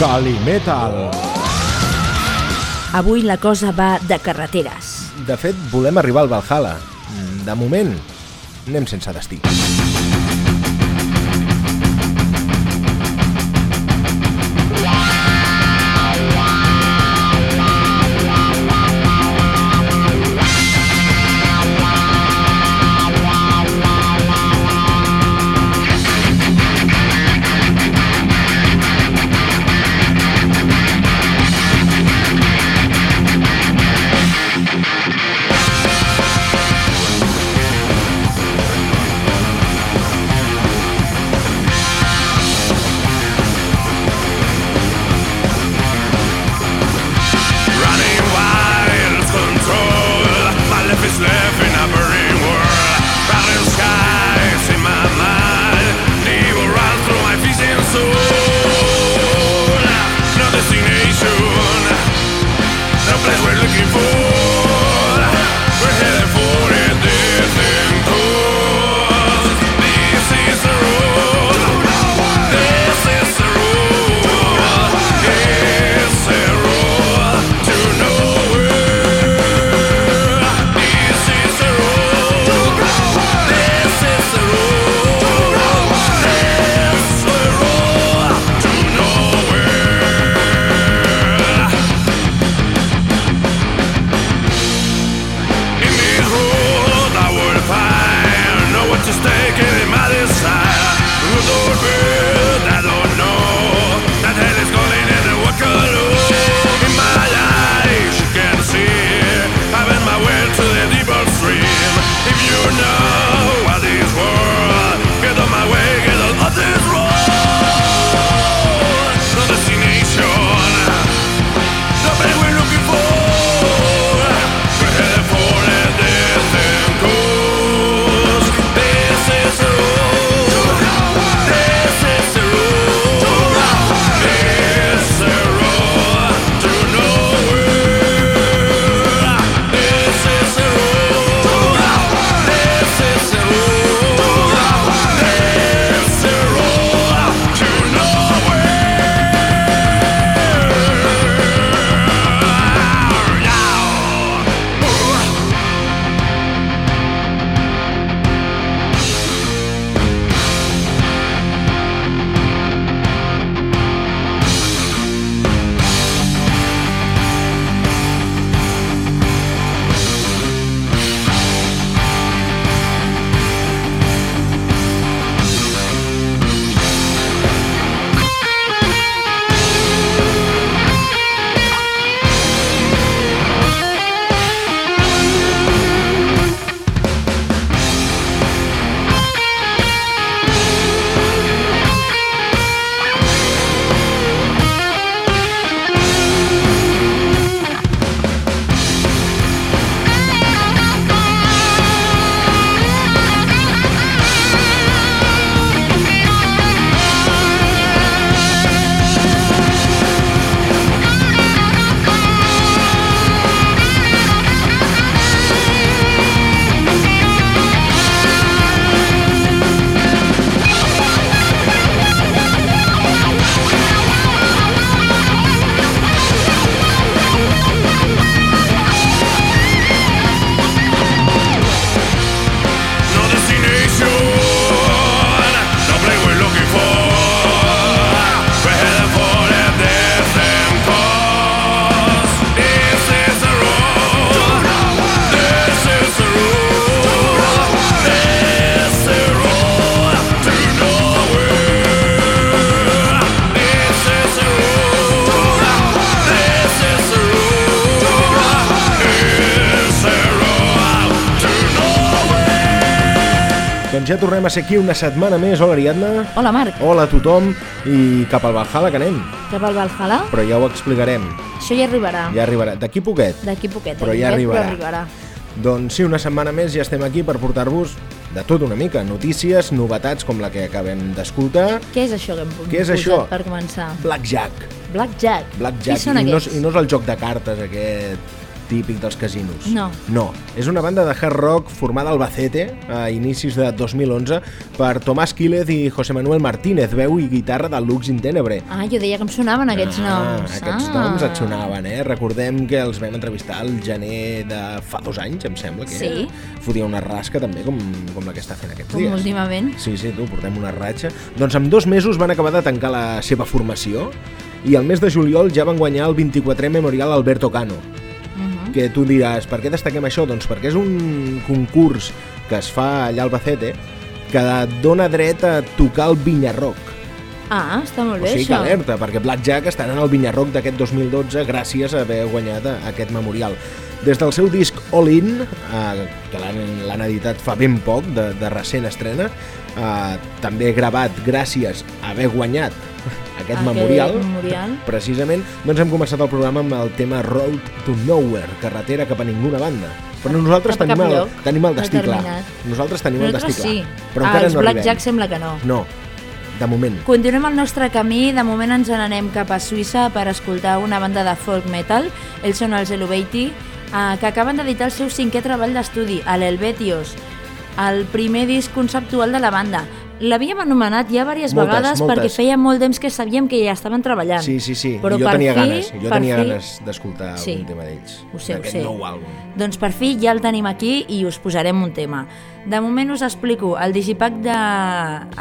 Calimetal. Avui la cosa va de carreteres. De fet, volem arribar al Valhalla. De moment, anem sense destí. Doncs ja tornem a ser aquí una setmana més. Hola, Ariadna. Hola, Marc. Hola a tothom. I cap al Valhalla que anem. Cap al Valhalla? Però ja ho explicarem. Això ja arribarà. Ja arribarà. D'aquí poquet. D'aquí poquet. Però ja arribarà. Però arribarà. Doncs sí, una setmana més ja estem aquí per portar-vos de tot una mica. Notícies, novetats com la que acabem d'escoltar. Què és això que hem Què és això? per començar? Blackjack. Blackjack. Blackjack. Qui són I, no, és- aquests? I no és el joc de cartes aquest típic dels casinos. No. No, és una banda de hard rock formada al Albacete a inicis de 2011 per Tomàs Quílez i José Manuel Martínez, veu i guitarra de Lux in Tenebre. Ah, jo deia que em sonaven aquests ah, noms. Aquests ah. noms et sonaven, eh? Recordem que els vam entrevistar el gener de fa dos anys, em sembla que Sí. era. Fotia una rasca també, com, com la que està fent aquests Com dies. últimament. Sí, sí, tu, portem una ratxa. Doncs en dos mesos van acabar de tancar la seva formació i al mes de juliol ja van guanyar el 24è Memorial Alberto Cano. Que tu diràs, per què destaquem això? Doncs perquè és un concurs que es fa allà al Albacete que dona dret a tocar el Vinyarroc. Ah, està molt O bé, sigui que això. alerta, perquè Blackjack estarà en el Vinyarroc d'aquest 2012 gràcies a haver guanyat aquest memorial. Des del seu disc All In, eh, que l'han editat fa ben poc, de, de recent estrena, eh, també gravat gràcies a haver guanyat aquest Aquest memorial, memorial. precisament, doncs hem començat el programa amb el tema Road to Nowhere, carretera cap a ninguna banda. Però nosaltres Cap tenim cap el, tenim el destí clar. Nosaltres tenim el Nosaltres destí clar. sí. Però ah, encara els no Blackjack arribem. sembla que no. No, de moment. Continuem el nostre camí, de moment ens n'anem cap a Suïssa per escoltar una banda de folk metal, ells són els Eluvati, eh, que acaben d'editar el seu cinquè treball d'estudi, l'Helvetios, el primer disc conceptual de la banda. L'havíem anomenat ja diverses Moltes, vegades moltes. perquè feia molt temps que sabíem que ja estaven treballant. Sí, sí, sí. Però jo per tenia fi, ganes, jo tenia fi- ganes d'escoltar Sí. algun tema d'ells. Ho sé, ho sé. nou àlbum. Doncs per fi ja el tenim aquí i us posarem un tema. De moment us explico, el digipack de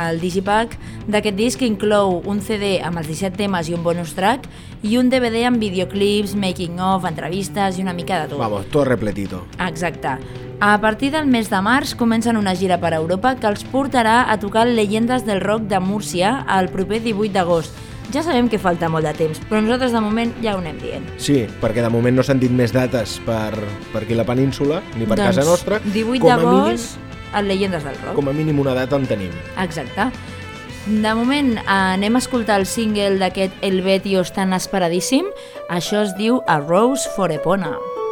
el digipack d'aquest disc inclou un CD amb els 17 temes i un bonus track i un DVD amb videoclips, making of, entrevistes i una mica de tot. Vamos, todo repletito. Exacte. A partir del mes de març comencen una gira per Europa que els portarà a tocar Llegendes del Rock de Múrcia el proper 18 d'agost. Ja sabem que falta molt de temps, però nosaltres de moment ja ho anem dient. Sí, perquè de moment no s'han dit més dates per, per aquí la península, ni per casa nostra. 18 Com a mínim- d'agost, a Llegendes del Rock. Com a mínim una data en tenim. Exacte. De moment eh, anem a escoltar el single d'aquest Helvetios tan esperadíssim. Això es diu A Rose for Epona. Do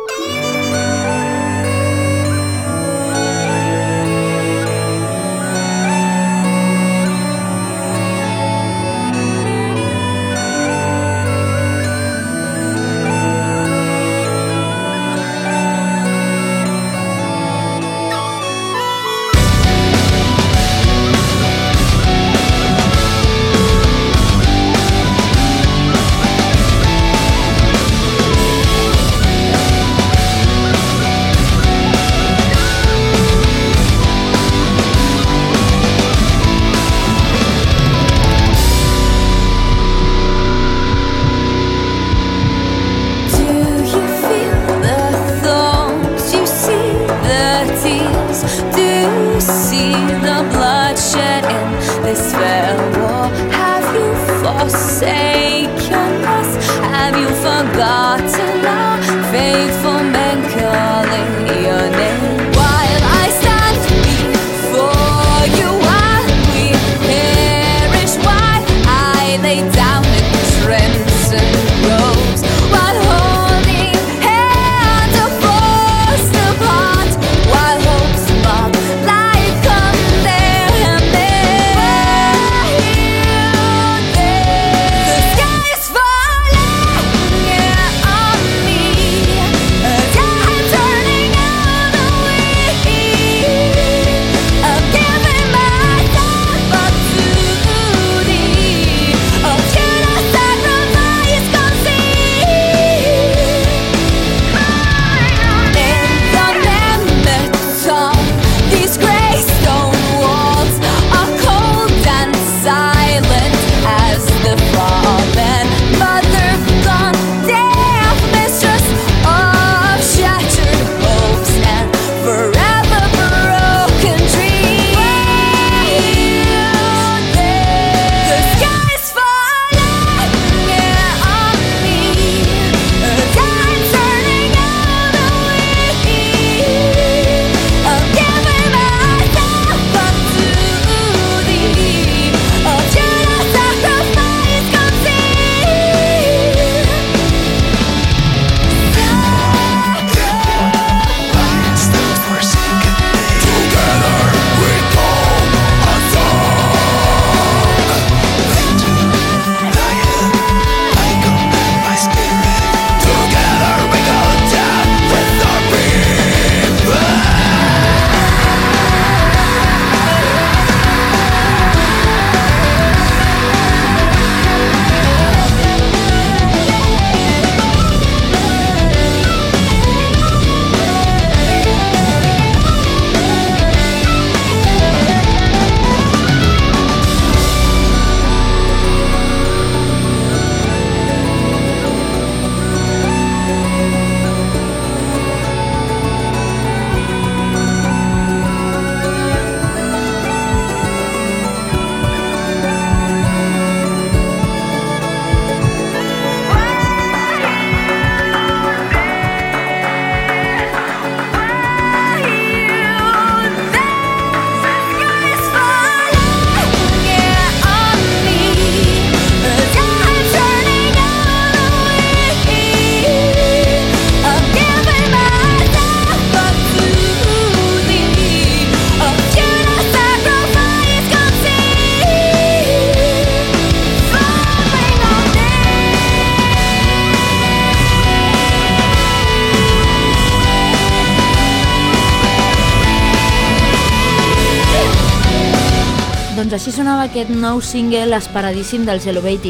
Doncs així sonava aquest nou single esperadíssim del Celobeiti.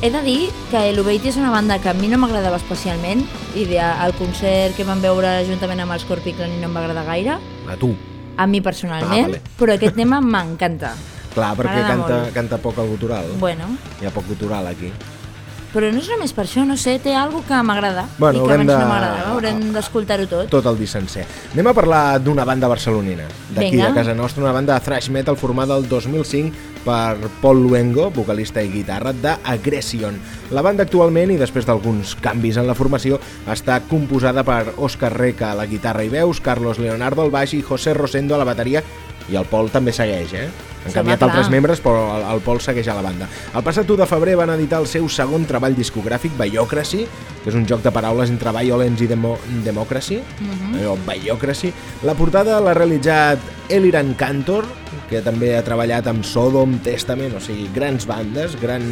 He de dir que Elobeiti és una banda que a mi no m'agradava especialment i de, al concert que vam veure juntament amb els Scorpion no em va agradar gaire, A tu. a mi personalment, Ah, vale. però aquest tema m'encanta. Clar, perquè canta, molt. canta poc el gutural. Bueno, Hi ha poc gutural aquí. Però no és només per això, no sé, té alguna que m'agrada Bueno, i que abans de- no m'agradava, haurem d'escoltar-ho tot. Tot el disc sencer. Anem a parlar d'una banda barcelonina, d'aquí, de casa nostra, una banda de thrash metal formada el 2005 per Paul Luengo, vocalista i guitarra de Aggression. La banda actualment, i després d'alguns canvis en la formació, està composada per Òscar Reca a la guitarra i veus, Carlos Leonardo al baix i José Rosendo a la bateria, i el Pol també segueix, eh? Han canviat altres membres, però el, el Pol segueix a la banda. El passat 1 de febrer van editar el seu segon treball discogràfic, Biocracy, que és un joc de paraules entre Violence i Demo Democracy, o Biocracy. La portada l'ha realitzat Eliran Cantor, que també ha treballat amb Sodom, Testament, o sigui, grans bandes, gran,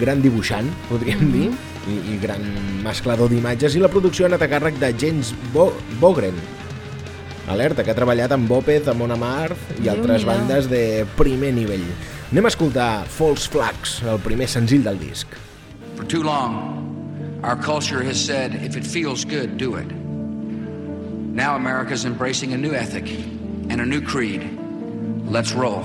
gran dibuixant, podríem dir, i, i gran mesclador d'imatges, i la producció ha anat a càrrec de James Bo Bogren, Alerta, que ha treballat amb Bópez, amb Mona Mar i altres bandes de primer nivell. Anem a escoltar False Flags, el primer senzill del disc. For too long, our culture has said, if it feels good, do it. Now America's embracing a new ethic and a new creed. Let's roll.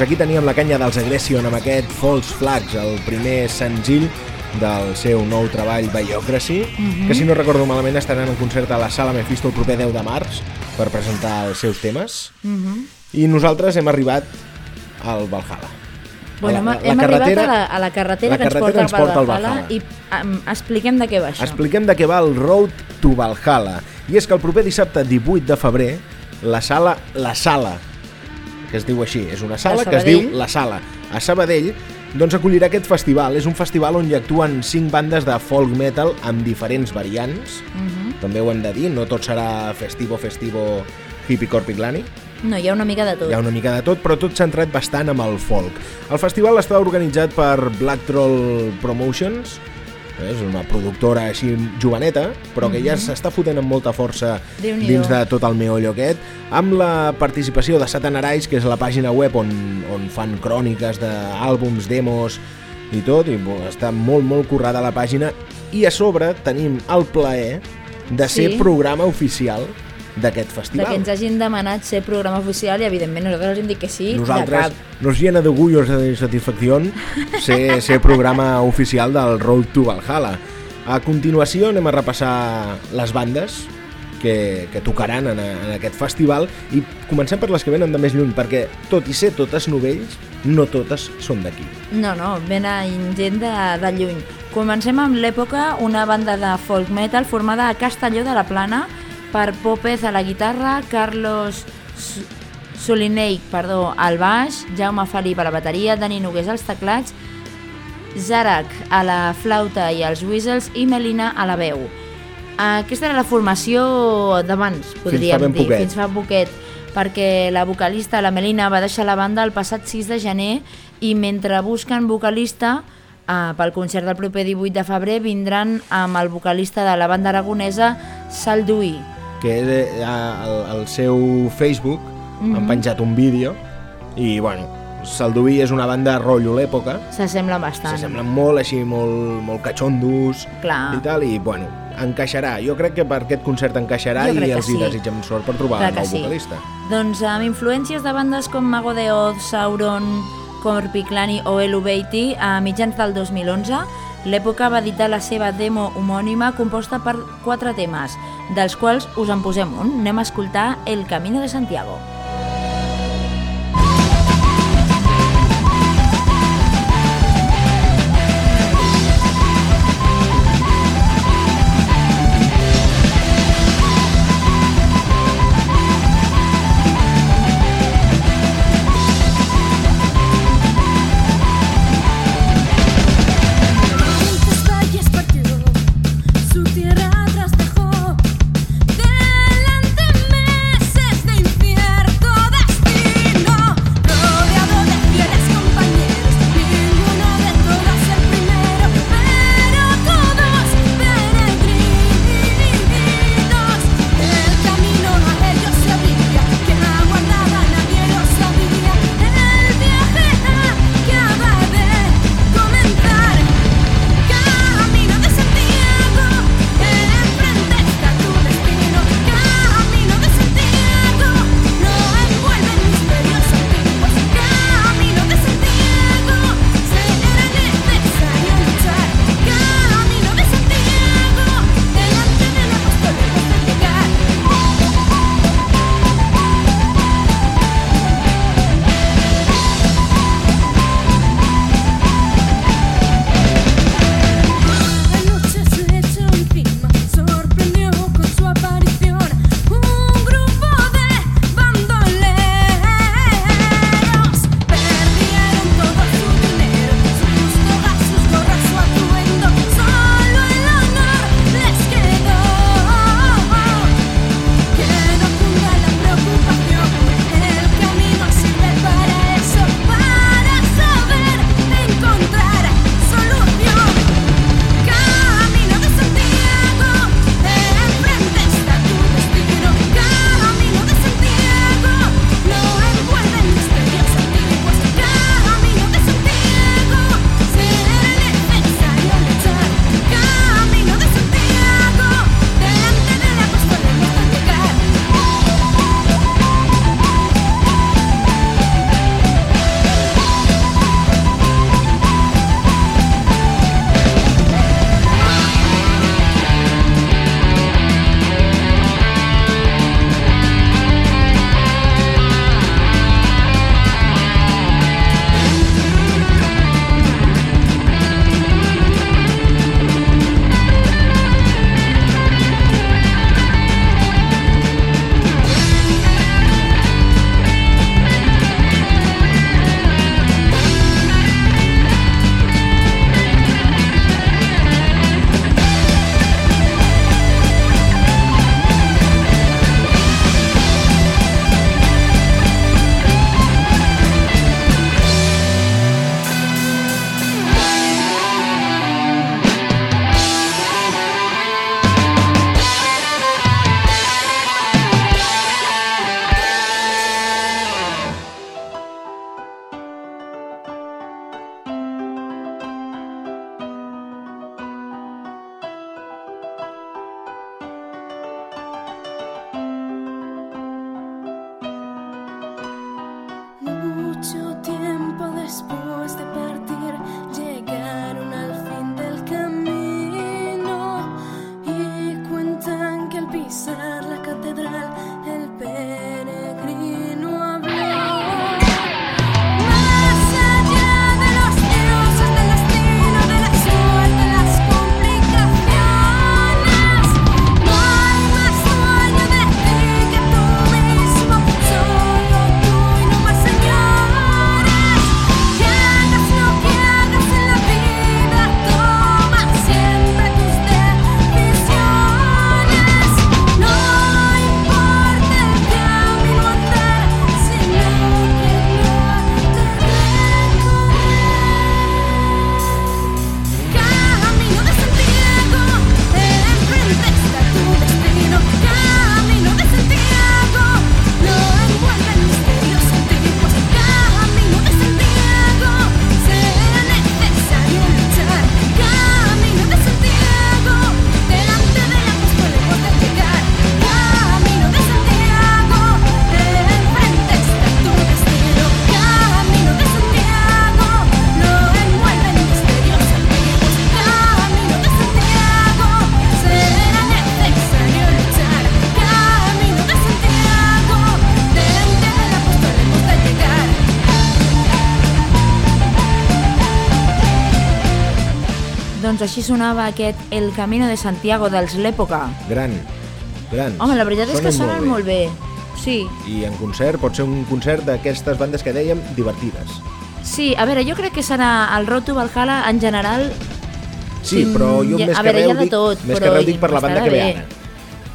Doncs aquí teníem la canya dels Aggression amb aquest False Flags, el primer senzill del seu nou treball Biocracy, que si no recordo malament estaran en concert a la Sala Mephisto el proper 10 de març per presentar els seus temes. I nosaltres hem arribat al Valhalla. Bueno, la- hem, la hem carretera- arribat a la, a la carretera la que ens porta, carretera ens porta al al Valhalla, Valhalla. i um, expliquem de què va això. Expliquem de què va el Road to Valhalla. I és que el proper dissabte 18 de febrer, la sala La Sala, que es diu així, és una sala que es diu La Sala, a Sabadell, doncs acollirà aquest festival. És un festival on hi actuen 5 bandes de folk metal amb diferents variants. Mhm. També ho hem de dir, no tot serà festivo, festivo, hippie corpiclani. No, hi ha una mica de tot. Hi ha una mica de tot, però tot centrat bastant amb el folk. El festival està organitzat per Black Troll Promotions, és una productora així joveneta, però que ja s'està fotent amb molta força Mhm. Dins de tot el meollo aquest, amb la participació de Satan Arise, que és la pàgina web on, on fan cròniques d'àlbums, demos i tot, i bo, està molt, molt currada la pàgina, i a sobre tenim el plaer de ser Sí. programa oficial d'aquest de festival. que ens hagin demanat ser programa oficial i evidentment nosaltres els hem dit que sí, de Nosaltres nos llena de orgullo y satisfacción ser, ser programa oficial del Road to Valhalla. A continuació anem a repassar les bandes que, que tocaran en, en aquest festival i comencem per les que venen de més lluny perquè tot i ser totes novells, no totes són d'aquí. No, no, venen gent de, de lluny. Comencem amb l'època, una banda de folk metal formada a Castelló de la Plana per Pópez a la guitarra, Carlos Solineik, perdó, al baix, Jaume Felip a la bateria, Dani Nogués als teclats, Zarak a la flauta i els whistles i Melina a la veu. Aquesta era la formació d'abans, podríem ben dir, poquet. fins fa poquet, perquè la vocalista, la Melina, va deixar la banda el passat 6 de gener i mentre busquen vocalista, eh, pel concert del proper 18 de febrer vindran amb el vocalista de la banda aragonesa, Salduí. Que eh, al, al seu Facebook Mhm. han penjat un vídeo i, bueno, Salduí és una banda rotllo l'època, S'assembla bastant. s'assemblen molt així, molt, molt catxondos Clar. i tal, i bueno, encaixarà. Jo crec que per aquest concert encaixarà i els hi sí. desitgem sort per trobar Clar el nou sí. vocalista. Doncs amb influències de bandes com Mago de Oz, Sauron, Corpiclani o El Ubeiti, a mitjans del 2011, l'època va editar la seva demo homònima composta per quatre temes, dels quals us en posem un. Anem a escoltar El Camino de Santiago. Doncs així sonava aquest El Camino de Santiago dels l'època. Gran, gran. Home, la veritat és que Sonen sonen molt bé. Sí, I en concert pot ser un concert d'aquestes bandes que dèiem divertides. sí, a veure, jo crec que serà el Road to Valhalla en general... Sí, però jo ja- més a que veure, de dic, tot, més però que res dic per la banda que ve bé. ara.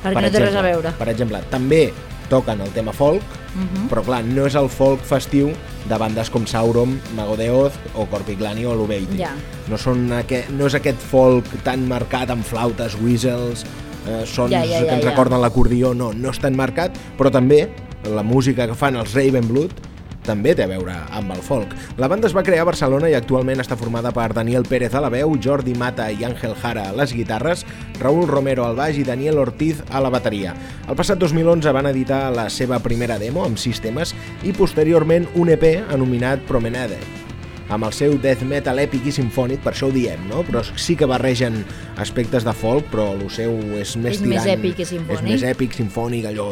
Perquè no té res a veure. Per exemple, també toquen el tema folk, Mhm. però clar, no és el folk festiu de bandes com Sauron, Mago de Oz o Corpiclani o Lubeiti. Ja. No, són aquest, no és aquest folk tan marcat amb flautes, whistles, eh, sons Ja, ja, ja, que ens recorden l'acordió, no, no és tan marcat, però també la música que fan els Ravenblood també té a veure amb el folk. La banda es va crear a Barcelona i actualment està formada per Daniel Pérez a la veu, Jordi Mata i Àngel Jara a les guitarres, Raúl Romero al baix i Daniel Ortiz a la bateria. El passat 2011 van editar la seva primera demo amb sis temes i posteriorment un EP anomenat Promenade amb el seu death metal èpic i sinfònic, per això ho diem, no? Però sí que barregen aspectes de folk, però el seu és més És més tirant... èpic i simfònic. És més èpic, sinfònic, allò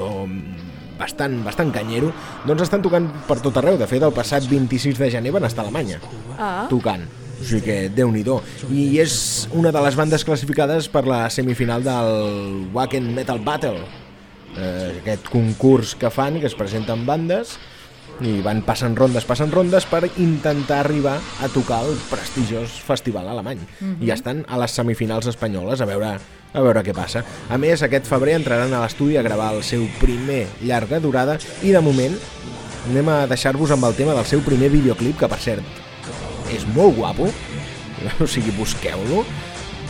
bastant, bastant canyero. Doncs estan tocant per tot arreu. De fet, el passat 26 de gener van estar a Alemanya, Ah, tocant. O sigui que, déu nhi I és una de les bandes classificades per la semifinal del Wacken Metal Battle, eh, aquest concurs que fan, que es presenten bandes i van passant rondes, passant rondes per intentar arribar a tocar el prestigiós festival alemany. I ja estan a les semifinals espanyoles, a veure, a veure què passa. A més, aquest febrer entraran a l'estudi a gravar el seu primer llarga durada i de moment anem a deixar-vos amb el tema del seu primer videoclip, que per cert és molt guapo, o sigui, busqueu-lo,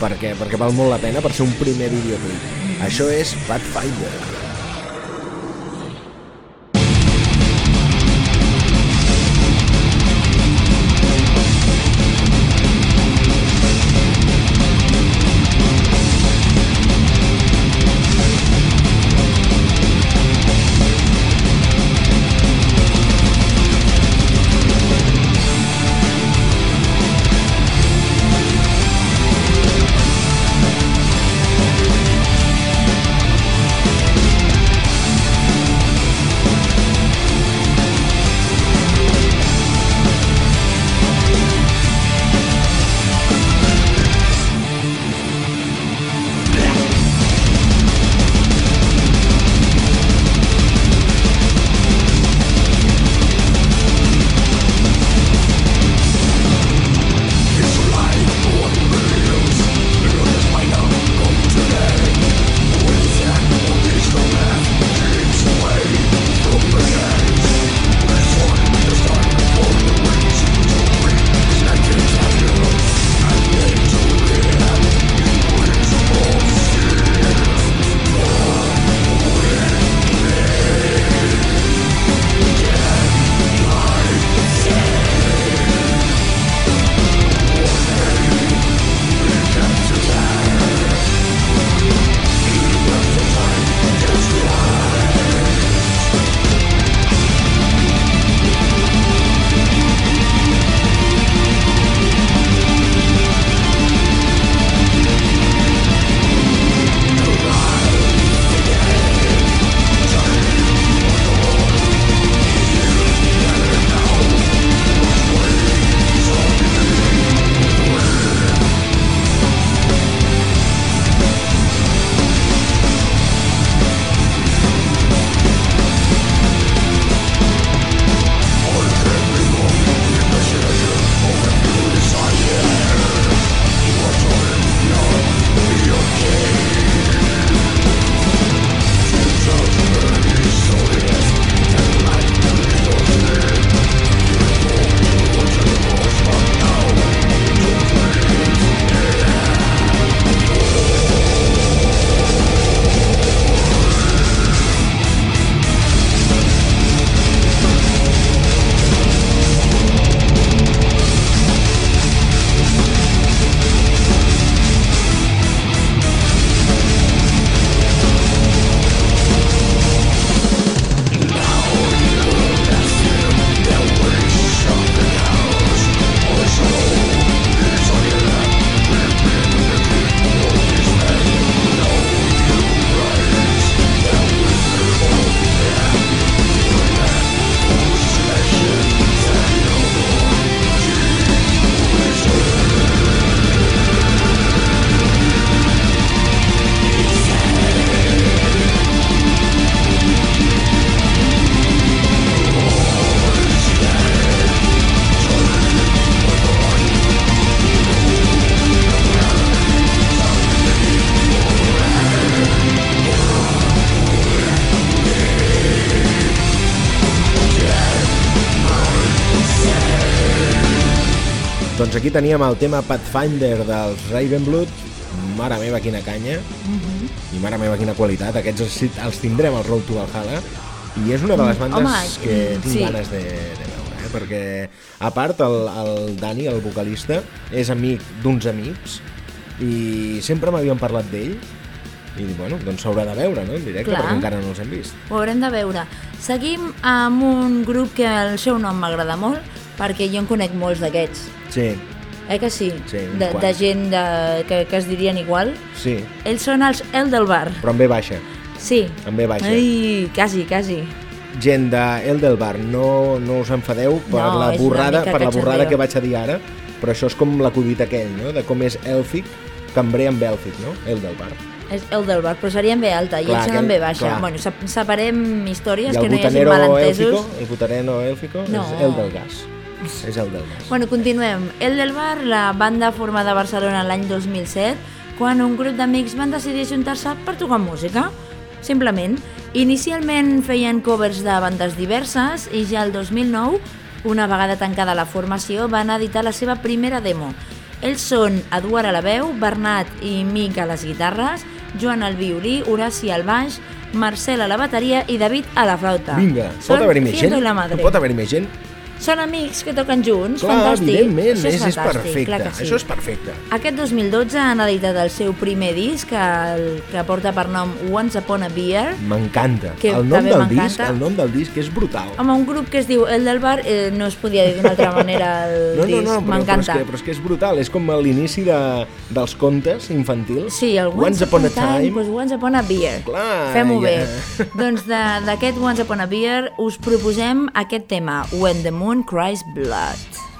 perquè, perquè val molt la pena per ser un primer videoclip. Això és Pathfinder. Pathfinder teníem el tema Pathfinder dels Ravenblood, mare meva quina canya, i mare meva quina qualitat, aquests els, els tindrem al Road to Valhalla, i és una de les bandes home, que mm, tinc sí. ganes de, de veure, eh? perquè a part el, el Dani, el vocalista, és amic d'uns amics, i sempre m'havien parlat d'ell, i bueno, doncs s'haurà de veure, no?, en directe, Clar. perquè encara no els hem vist. Ho haurem de veure. Seguim amb un grup que el seu nom m'agrada molt, perquè jo en conec molts d'aquests. Sí, Eh que sí? Sí, de, de gent de, que, que es dirien igual. sí, Ells són els El del Bar. però en ve baixa. Sí. En ve baixa. Ai, quasi, quasi. gent de El del Bar, no, no us enfadeu per No, la borrada, per la borrada que vaig a dir ara, però això és com l'acudit aquell, no? de com és èlfic, cambrer amb èlfic, no? El del Bar. És El del Bar, però seria en B alta i Clar, ells són en B baixa. clar. Bueno, sep- separem històries, que no hi hagi malentesos. èlfico, el botanero èlfico No. és el del gas. És el del gas. Bueno, continuem. El del Bar, la banda formada a Barcelona l'any 2007, quan un grup d'amics van decidir juntar-se per tocar música. Simplement. Inicialment feien covers de bandes diverses i ja el 2009, una vegada tancada la formació, van editar la seva primera demo. Ells són Eduard a la veu, Bernat i Mic a les guitarres, Joan al violí, Horaci al baix, Marcel a la bateria i David a la flauta. Vinga, pot haver-hi més gent? pot haver-hi més gent? Són amics que toquen junts, Clar, fantàstic. evidentment, Això és, és fantàstic, perfecte. sí. Això és perfecte. Aquest 2012 han editat el seu primer disc, el, que porta per nom Once Upon a Beer. M'encanta. El nom del m'encanta. disc, el nom del disc és brutal. Home, un grup que es diu El del Bar, eh, no es podia dir d'una altra manera el No, no, disc. no, però, però, és M'encanta. que, però és que és brutal, és com l'inici de, dels contes infantils. Sí, el Once Upon a Time. doncs Once Upon a Beer. Clar, Fem-ho ja. bé. doncs d'aquest Once Upon a Beer us proposem aquest tema, When the Moon Cries Blood.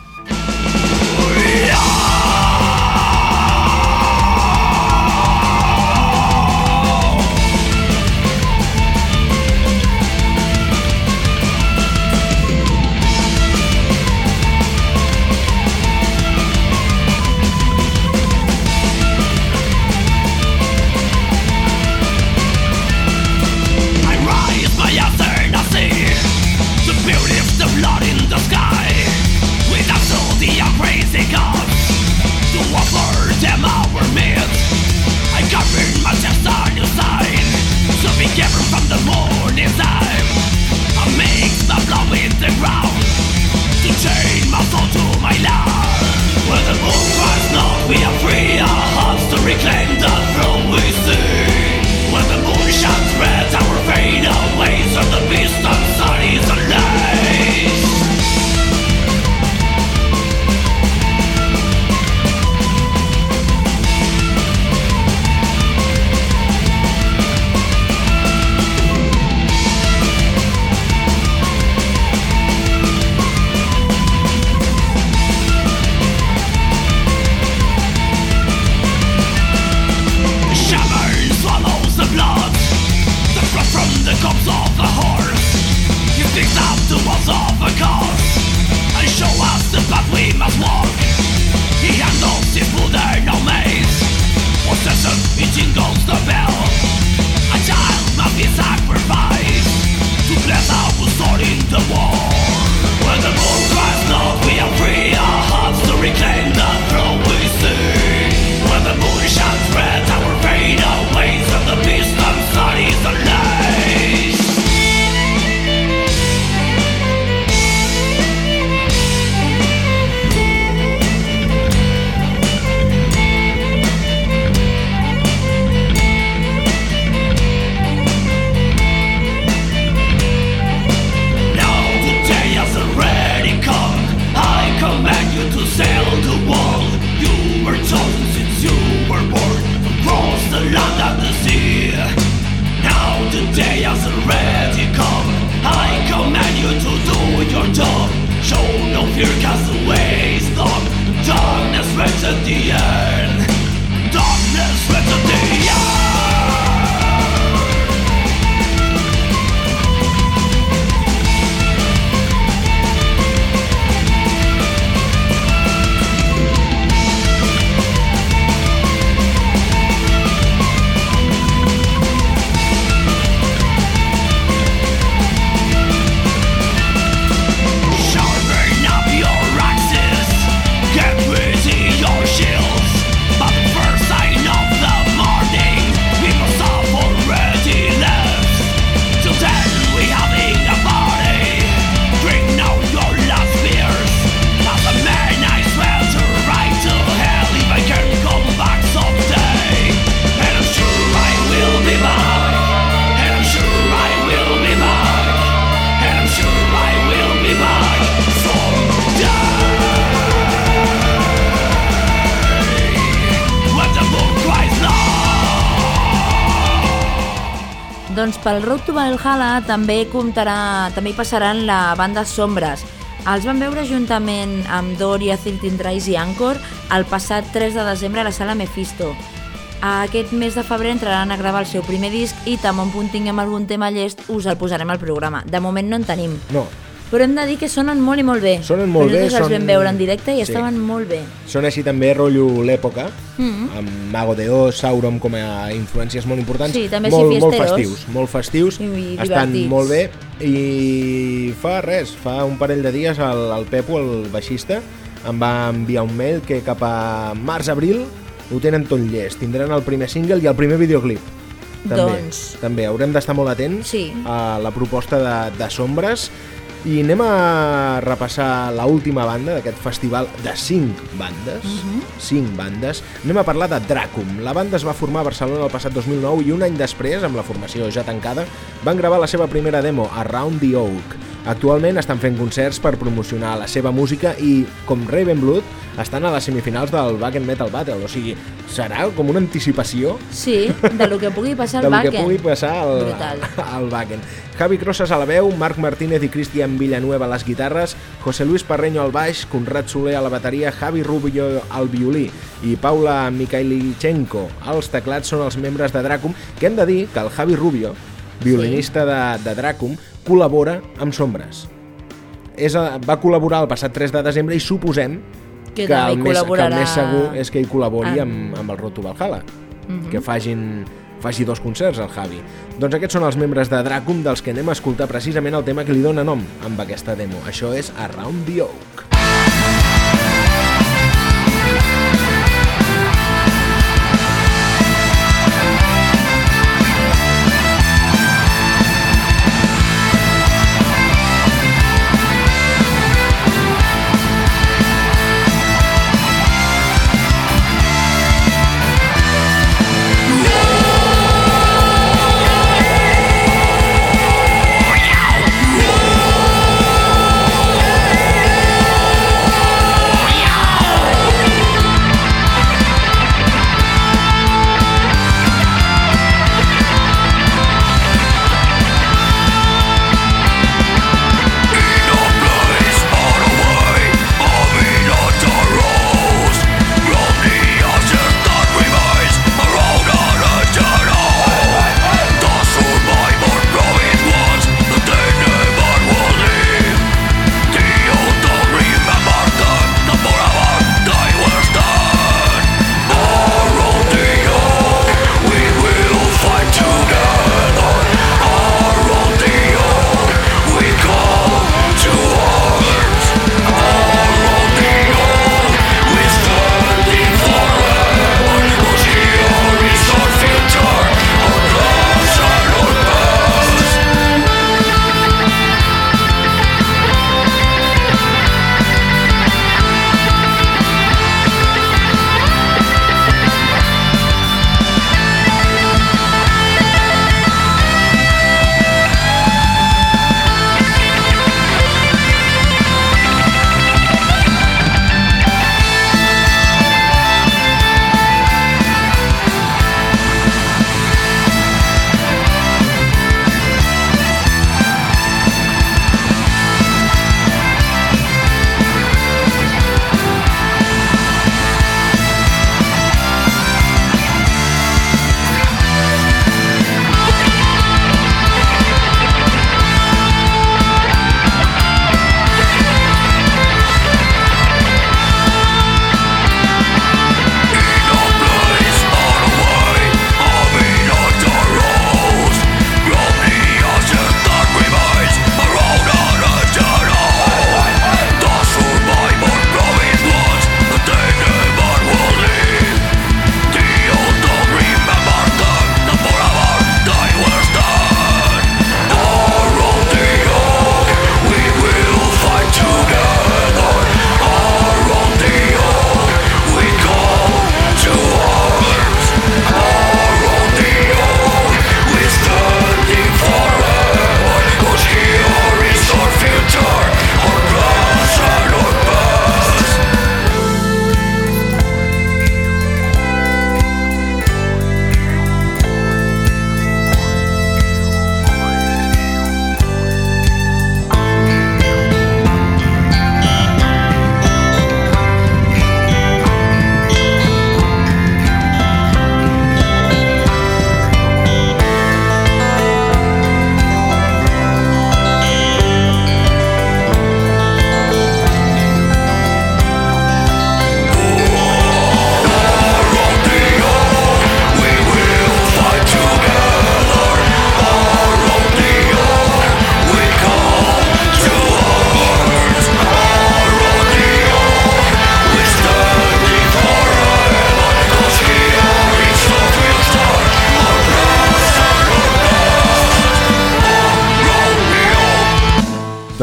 Pel Road to Valhalla també comptarà, també hi passaran la banda Sombres. Els van veure juntament amb Doria, Thirteen Tries i Anchor el passat 3 de desembre a la sala Mephisto. Aquest mes de febrer entraran a gravar el seu primer disc i tan bon punt tinguem algun tema llest us el posarem al programa. De moment no en tenim. No, Però hem de dir que sonen molt i molt bé. Sonen molt bé, Nosaltres els són- vam veure en directe i Sí. estaven molt bé. Són així també rotllo l'època, Mm. amb Mago de Oz, Sauron com a influències molt importants. Sí, també molt, molt festius, molt festius, I- i estan divertits. molt bé i fa res, fa un parell de dies el, el Pepo, el baixista, em va enviar un mail que cap a març-abril ho tenen tot llest, tindran el primer single i el primer videoclip. També, Doncs. també haurem d'estar molt atents Sí. a la proposta de, de Sombres i anem a repassar la última banda d'aquest festival de 5 bandes, Mhm. 5 bandes. Anem a parlar de Dracum. La banda es va formar a Barcelona el passat 2009 i un any després, amb la formació ja tancada, van gravar la seva primera demo, Around the Oak. Actualment estan fent concerts per promocionar la seva música i, com Ravenblood, estan a les semifinals del Back and Metal Battle, o sigui, serà com una anticipació Sí, de lo que pugui passar al que backend. pugui passar al, al backend. Javi Crosses a la veu, Marc Martínez i Cristian Villanueva a les guitarres, José Luis Parreño al baix, Conrad Soler a la bateria, Javi Rubio al violí i Paula Mikhailichenko als teclats són els membres de Dracum, que hem de dir que el Javi Rubio, violinista de, de Dracum, col·labora amb Sombres. És, a- va col·laborar el passat 3 de desembre i suposem Que que, el, més, que el més segur és que hi col·labori en- amb, amb el Roto Valhalla Mhm. que fagin faci dos concerts al Javi. Doncs aquests són els membres de Dracum dels que anem a escoltar precisament el tema que li dona nom amb aquesta demo. Això és Around the Oak.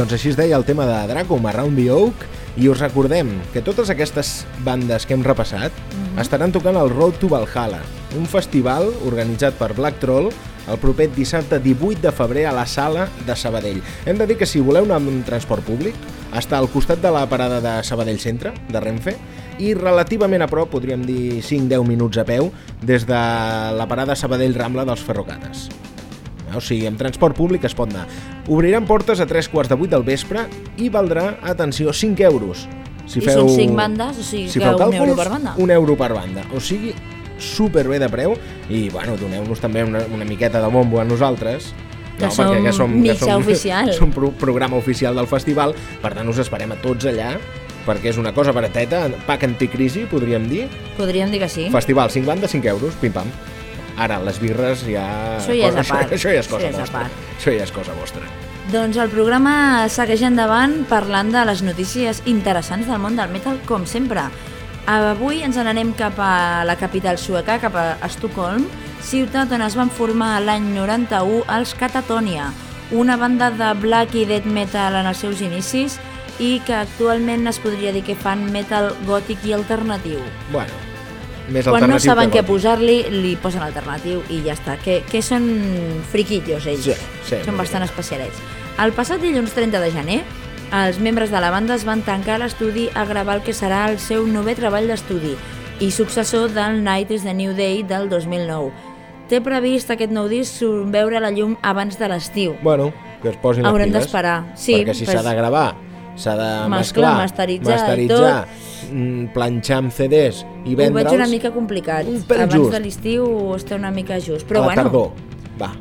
Doncs així es deia el tema de Dracum, Around the Oak, i us recordem que totes aquestes bandes que hem repassat estaran tocant al Road to Valhalla, un festival organitzat per Black Troll el proper dissabte 18 de febrer a la sala de Sabadell. Hem de dir que si voleu anar amb transport públic, està al costat de la parada de Sabadell Centre, de Renfe, i relativament a prop, podríem dir 5-10 minuts a peu, des de la parada Sabadell Rambla dels Ferrocates. O sigui, amb transport públic es pot anar. Obriran portes a 3 quarts de 8 del vespre i valdrà, atenció, 5 euros. Si I són cinc bandes, o sigui que un euro per banda. Un euro per banda. O sigui, superbé de preu i, bueno, doneu-nos també una, una miqueta de bombo a nosaltres. Que som mitja oficial. Som pro programa oficial del festival, per tant us esperem a tots allà perquè és una cosa barateta, pack anticrisi, podríem dir. Podríem dir que sí. Festival, 5 bandes, 5 euros, pim-pam. Ara, les birres ja... Això ja és a part. Això, això ja és cosa Això ja és vostra. Això ja és cosa vostra. Doncs el programa segueix endavant parlant de les notícies interessants del món del metal, com sempre. Avui ens n'anem cap a la capital sueca, cap a Estocolm, ciutat on es van formar l'any 91 els Catatonia, una banda de black i death metal en els seus inicis i que actualment es podria dir que fan metal gòtic i alternatiu. Bueno, més Quan no saben què posar-li, li posen alternatiu i ja està. Que, que són friquillos ells. Sí, sí, són bastant especialets. El passat dilluns 30 de gener, els membres de la banda es van tancar l'estudi a gravar el que serà el seu novè treball d'estudi i successor del Night is the New Day del 2009. Té previst aquest nou disc veure la llum abans de l'estiu. Bueno, que es posin les Haurem d'esperar. Sí, perquè si pues- s'ha de gravar, s'ha de Mesclar, mesclar, masteritzar masteritzar mm, planxar amb CDs i Ho veig vendre'ls una mica complicat. Un Abans just. de l'estiu està una mica just. Però a la bueno, tardor. Va,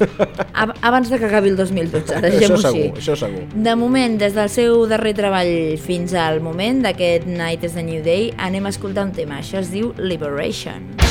ab- abans de que acabi el 2012, això deixem-ho segur, així. això segur. De moment, des del seu darrer treball fins al moment d'aquest Night is the New Day, anem a escoltar un tema. Això es diu Liberation. So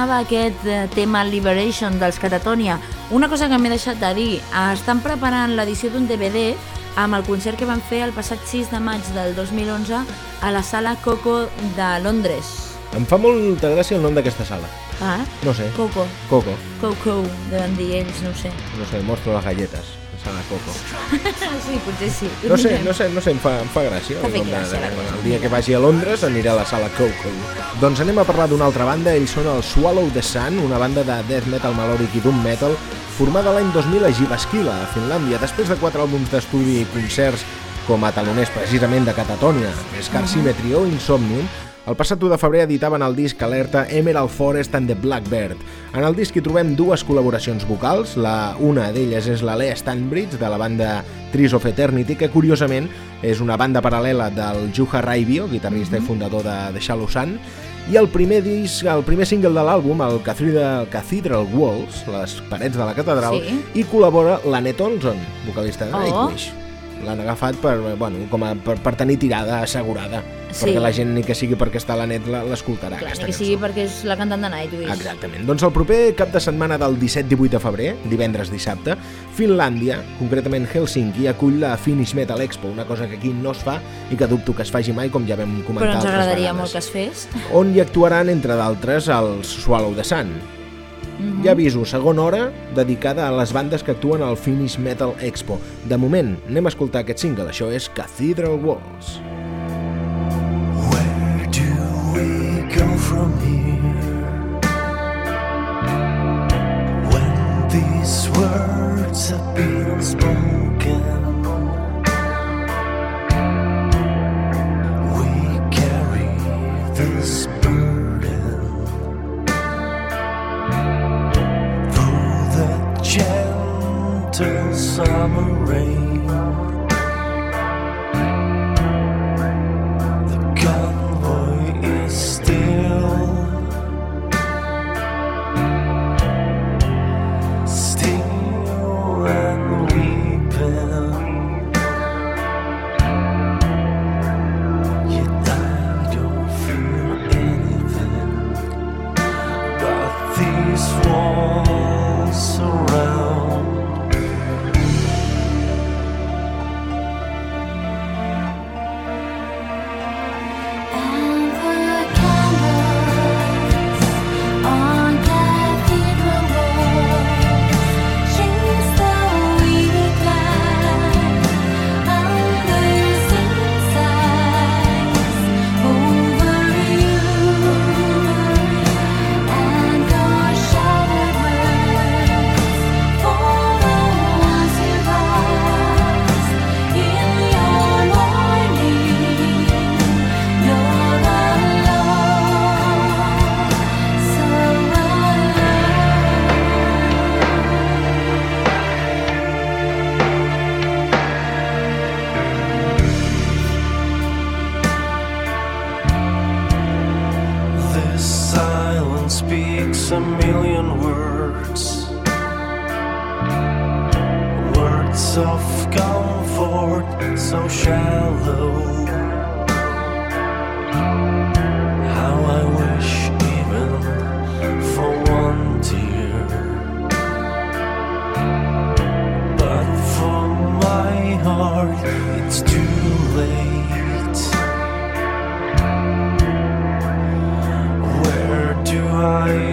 sonava aquest eh, tema Liberation dels Catatonia. Una cosa que m'he deixat de dir, estan preparant l'edició d'un DVD amb el concert que van fer el passat 6 de maig del 2011 a la sala Coco de Londres. Em fa molta gràcia el nom d'aquesta sala. Ah, No sé. Coco. Coco. Coco, deuen dir ells, no sé. No sé, mostro les galletes. La sala Coco. Sí, potser sí. No sé, no sé, no sé, em fa, em fa gràcia. Nom de- gràcia, la cosa. el dia que vagi a Londres aniré a la sala Coco. Doncs anem a parlar d'una altra banda, ells són el Swallow the Sun, una banda de death metal melòdic i doom metal, formada l'any 2000 a Jyväskylä, a Finlàndia, després de quatre àlbums d'estudi i concerts com a taloners precisament de Catatonia, Scar Symmetry o Insomnium, el passat 1 de febrer editaven el disc Alerta Emerald Forest and the Blackbird. En el disc hi trobem dues col·laboracions vocals, la una d'elles és la Lea Stanbridge de la banda Trees of Eternity, que curiosament és una banda paral·lela del Juha Raibio, guitarrista i fundador de The Shallow Sun, i el primer disc, el primer single de l'àlbum, el Cathedral, Cathedral Walls, les parets de la catedral, Sí. hi col·labora l'Annette Olson, vocalista de Oh. Nightwish. L'han agafat per, bueno, com a, per, per tenir tirada assegurada, Sí. perquè la gent ni que sigui perquè està l'Annette la- l'escoltarà. Clar, ni que cançó. sigui perquè és la cantant de Nightwish. Exactament. Doncs el proper cap de setmana del 17-18 de febrer, divendres dissabte, Finlàndia, concretament Helsinki, acull la Finnish Metal Expo, una cosa que aquí no es fa i que dubto que es faci mai, com ja vam comentar Però ens agradaria vegades. molt que es fes. On hi actuaran, entre d'altres, els Swallow the Mhm. Ja aviso, segona hora dedicada a les bandes que actuen al Finnish Metal Expo. De moment, anem a escoltar aquest single, això és Cathedral Walls. Where do we go from here? Comfort so shallow. How I wish, even for one tear. But for my heart, it's too late. Where do I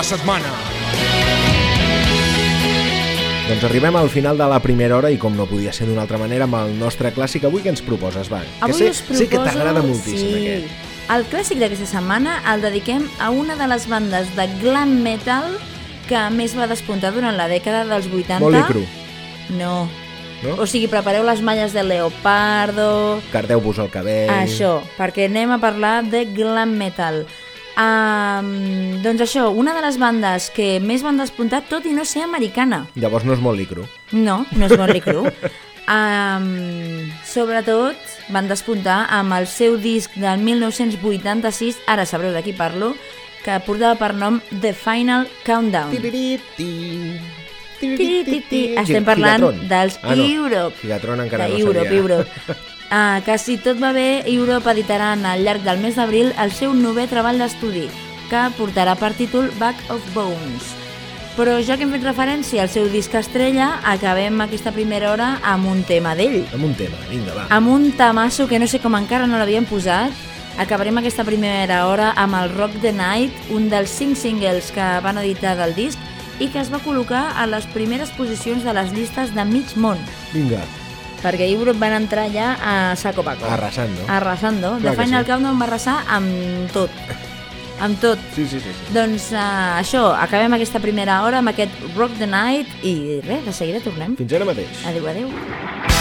la setmana. Doncs arribem al final de la primera hora i com no podia ser d'una altra manera amb el nostre clàssic avui que ens proposes, va. Avui que sé, us proposo... sé que t'agrada moltíssim sí. aquest. El clàssic d'aquesta setmana el dediquem a una de les bandes de glam metal que més va despuntar durant la dècada dels 80. Molt licru, No. no? O sigui, prepareu les malles de leopardo, Cardeu-vos el cabell... això, perquè anem a parlar de glam metal. Um, doncs això, una de les bandes que més van despuntar, tot i no ser americana. Llavors no és molt licru. No, no és Motley Crue. Um, sobretot van despuntar amb el seu disc del 1986, ara sabreu de qui parlo, que portava per nom The Final Countdown. Estem parlant dels Ah, no. Europe. Gigatron encara de no Europe, seria. Europe. Uh, que si tot va bé, Europe editaran al llarg del mes d'abril el seu novè treball d'estudi, que portarà per títol Back of Bones. Però ja que hem fet referència al seu disc estrella, acabem aquesta primera hora amb un tema d'ell. Amb un tema, vinga, va. Amb un tamasso que no sé com encara no l'havien posat. Acabarem aquesta primera hora amb el Rock the Night, un dels cinc singles que van editar del disc i que es va col·locar a les primeres posicions de les llistes de mig món, Vinga, perquè Europe van entrar ja a saco paco. arrasando. Arrasando. Clar que Final sí. Countdown va arrasar amb tot. amb tot. Sí, sí, sí. sí. Doncs uh, això, acabem aquesta primera hora amb aquest Rock the Night i res, de seguida tornem. Fins ara mateix. Adéu, adéu.